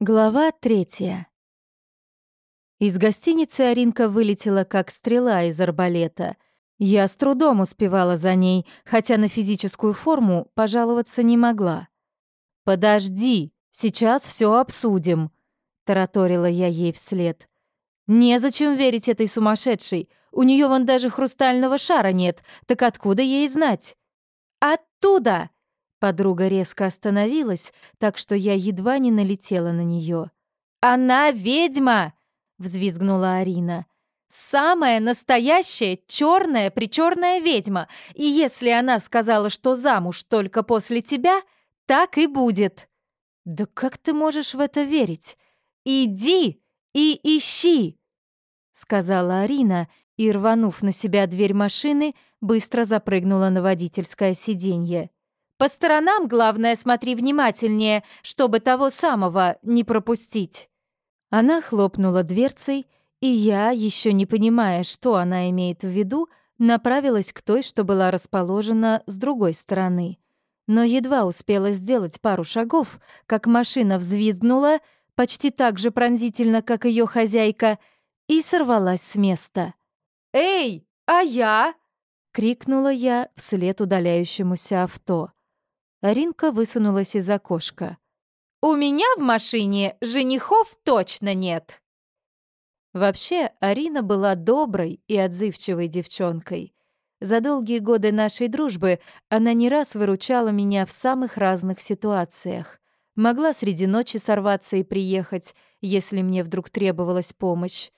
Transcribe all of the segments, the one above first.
Глава третья. Из гостиницы Аринка вылетела как стрела из арбалета. Я с трудом успевала за ней, хотя на физическую форму пожаловаться не могла. «Подожди, сейчас все обсудим», — тараторила я ей вслед. «Незачем верить этой сумасшедшей. У нее вон даже хрустального шара нет, так откуда ей знать?» «Оттуда!» Подруга резко остановилась, так что я едва не налетела на нее. «Она ведьма!» — взвизгнула Арина. «Самая настоящая черная причерная ведьма, и если она сказала, что замуж только после тебя, так и будет». «Да как ты можешь в это верить? Иди и ищи!» — сказала Арина, и, рванув на себя дверь машины, быстро запрыгнула на водительское сиденье. По сторонам, главное, смотри внимательнее, чтобы того самого не пропустить». Она хлопнула дверцей, и я, еще не понимая, что она имеет в виду, направилась к той, что была расположена с другой стороны. Но едва успела сделать пару шагов, как машина взвизгнула, почти так же пронзительно, как ее хозяйка, и сорвалась с места. «Эй, а я?» — крикнула я вслед удаляющемуся авто. Аринка высунулась из окошка. «У меня в машине женихов точно нет!» Вообще, Арина была доброй и отзывчивой девчонкой. За долгие годы нашей дружбы она не раз выручала меня в самых разных ситуациях. Могла среди ночи сорваться и приехать, если мне вдруг требовалась помощь.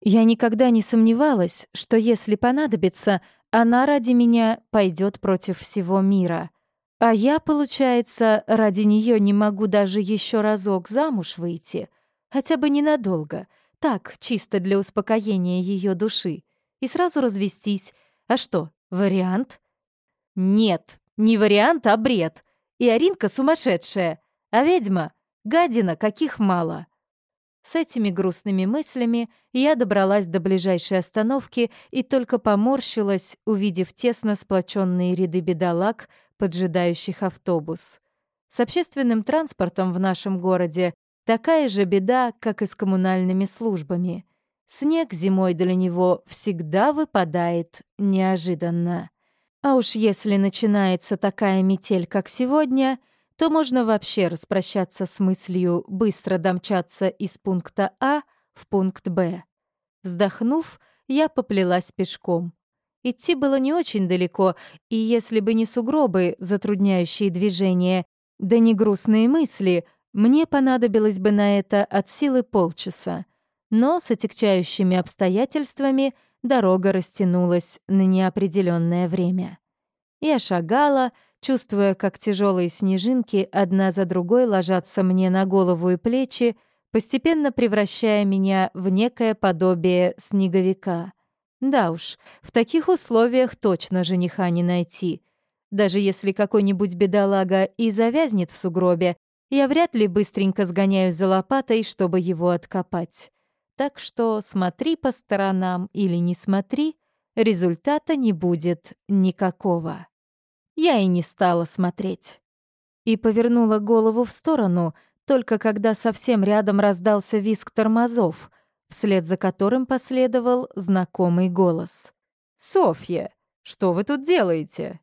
Я никогда не сомневалась, что если понадобится, она ради меня пойдет против всего мира — а я, получается, ради нее не могу даже еще разок замуж выйти, хотя бы ненадолго, так, чисто для успокоения ее души, и сразу развестись. А что, вариант? Нет, не вариант, а бред. И Аринка сумасшедшая, а ведьма — гадина, каких мало. С этими грустными мыслями я добралась до ближайшей остановки и только поморщилась, увидев тесно сплоченные ряды бедолаг, поджидающих автобус. С общественным транспортом в нашем городе такая же беда, как и с коммунальными службами. Снег зимой для него всегда выпадает неожиданно. А уж если начинается такая метель, как сегодня, то можно вообще распрощаться с мыслью быстро домчаться из пункта А в пункт Б. Вздохнув, я поплелась пешком. Идти было не очень далеко, и если бы не сугробы, затрудняющие движение, да не грустные мысли, мне понадобилось бы на это от силы полчаса. Но с отягчающими обстоятельствами дорога растянулась на неопределенное время. Я шагала, чувствуя, как тяжелые снежинки одна за другой ложатся мне на голову и плечи, постепенно превращая меня в некое подобие снеговика — да уж, в таких условиях точно жениха не найти. Даже если какой-нибудь бедолага и завязнет в сугробе, я вряд ли быстренько сгоняюсь за лопатой, чтобы его откопать. Так что смотри по сторонам или не смотри, результата не будет никакого. Я и не стала смотреть. И повернула голову в сторону, только когда совсем рядом раздался визг тормозов — вслед за которым последовал знакомый голос. «Софья, что вы тут делаете?»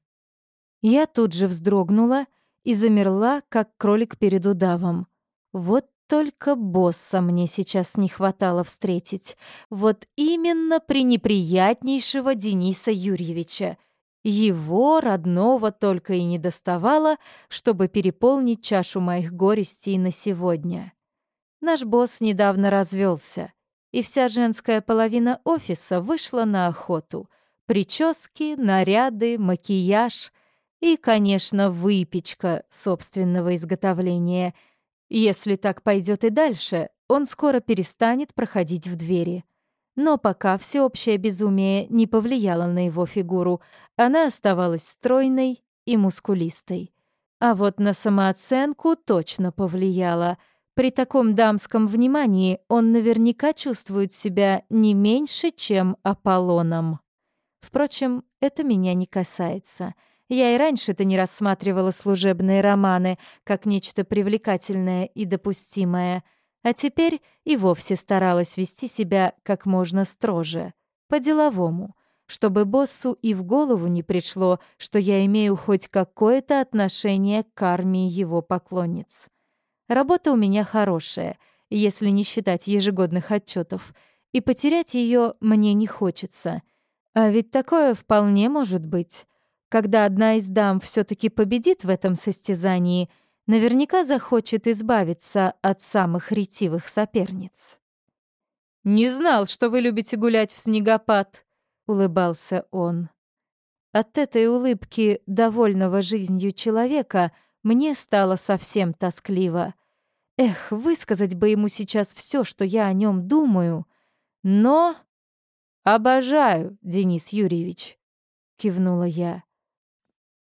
Я тут же вздрогнула и замерла, как кролик перед удавом. Вот только босса мне сейчас не хватало встретить. Вот именно при неприятнейшего Дениса Юрьевича. Его родного только и не доставало, чтобы переполнить чашу моих горестей на сегодня. Наш босс недавно развелся и вся женская половина офиса вышла на охоту. Прически, наряды, макияж и, конечно, выпечка собственного изготовления. Если так пойдет и дальше, он скоро перестанет проходить в двери. Но пока всеобщее безумие не повлияло на его фигуру, она оставалась стройной и мускулистой. А вот на самооценку точно повлияло — при таком дамском внимании он наверняка чувствует себя не меньше, чем Аполлоном. Впрочем, это меня не касается. Я и раньше-то не рассматривала служебные романы как нечто привлекательное и допустимое. а теперь и вовсе старалась вести себя как можно строже, по-деловому, чтобы боссу и в голову не пришло, что я имею хоть какое-то отношение к армии его поклонниц. Работа у меня хорошая, если не считать ежегодных отчетов, и потерять ее мне не хочется. А ведь такое вполне может быть. Когда одна из дам все таки победит в этом состязании, наверняка захочет избавиться от самых ретивых соперниц. «Не знал, что вы любите гулять в снегопад», — улыбался он. От этой улыбки довольного жизнью человека мне стало совсем тоскливо. Эх, высказать бы ему сейчас все, что я о нем думаю. Но... «Обожаю, Денис Юрьевич», — кивнула я.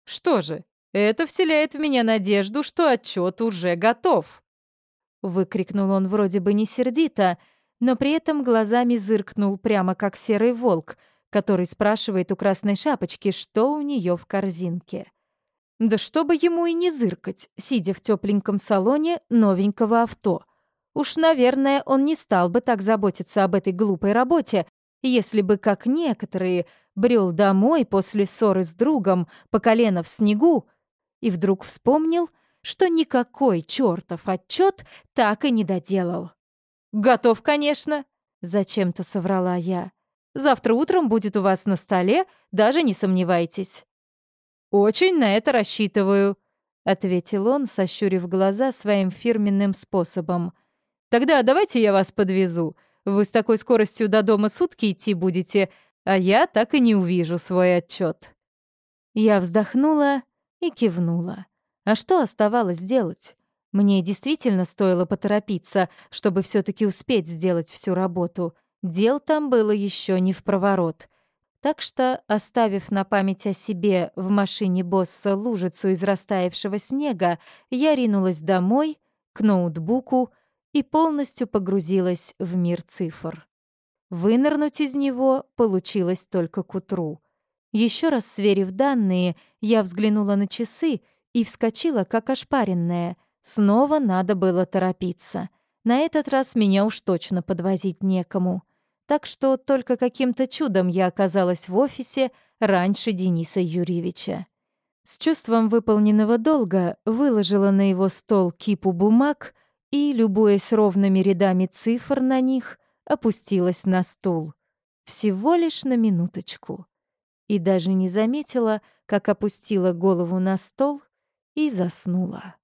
«Что же, это вселяет в меня надежду, что отчет уже готов», — выкрикнул он вроде бы не сердито, но при этом глазами зыркнул прямо как серый волк, который спрашивает у красной шапочки, что у нее в корзинке. Да чтобы ему и не зыркать, сидя в тепленьком салоне новенького авто. Уж, наверное, он не стал бы так заботиться об этой глупой работе, если бы, как некоторые, брел домой после ссоры с другом по колено в снегу и вдруг вспомнил, что никакой чертов отчет так и не доделал. «Готов, конечно», — зачем-то соврала я. «Завтра утром будет у вас на столе, даже не сомневайтесь». «Очень на это рассчитываю», — ответил он, сощурив глаза своим фирменным способом. «Тогда давайте я вас подвезу. Вы с такой скоростью до дома сутки идти будете, а я так и не увижу свой отчет. Я вздохнула и кивнула. А что оставалось делать? Мне действительно стоило поторопиться, чтобы все таки успеть сделать всю работу. Дел там было еще не в проворот. Так что, оставив на память о себе в машине босса лужицу из растаявшего снега, я ринулась домой, к ноутбуку и полностью погрузилась в мир цифр. Вынырнуть из него получилось только к утру. Еще раз сверив данные, я взглянула на часы и вскочила, как ошпаренная — Снова надо было торопиться. На этот раз меня уж точно подвозить некому. Так что только каким-то чудом я оказалась в офисе раньше Дениса Юрьевича. С чувством выполненного долга выложила на его стол кипу бумаг и, любуясь ровными рядами цифр на них, опустилась на стул. Всего лишь на минуточку. И даже не заметила, как опустила голову на стол и заснула.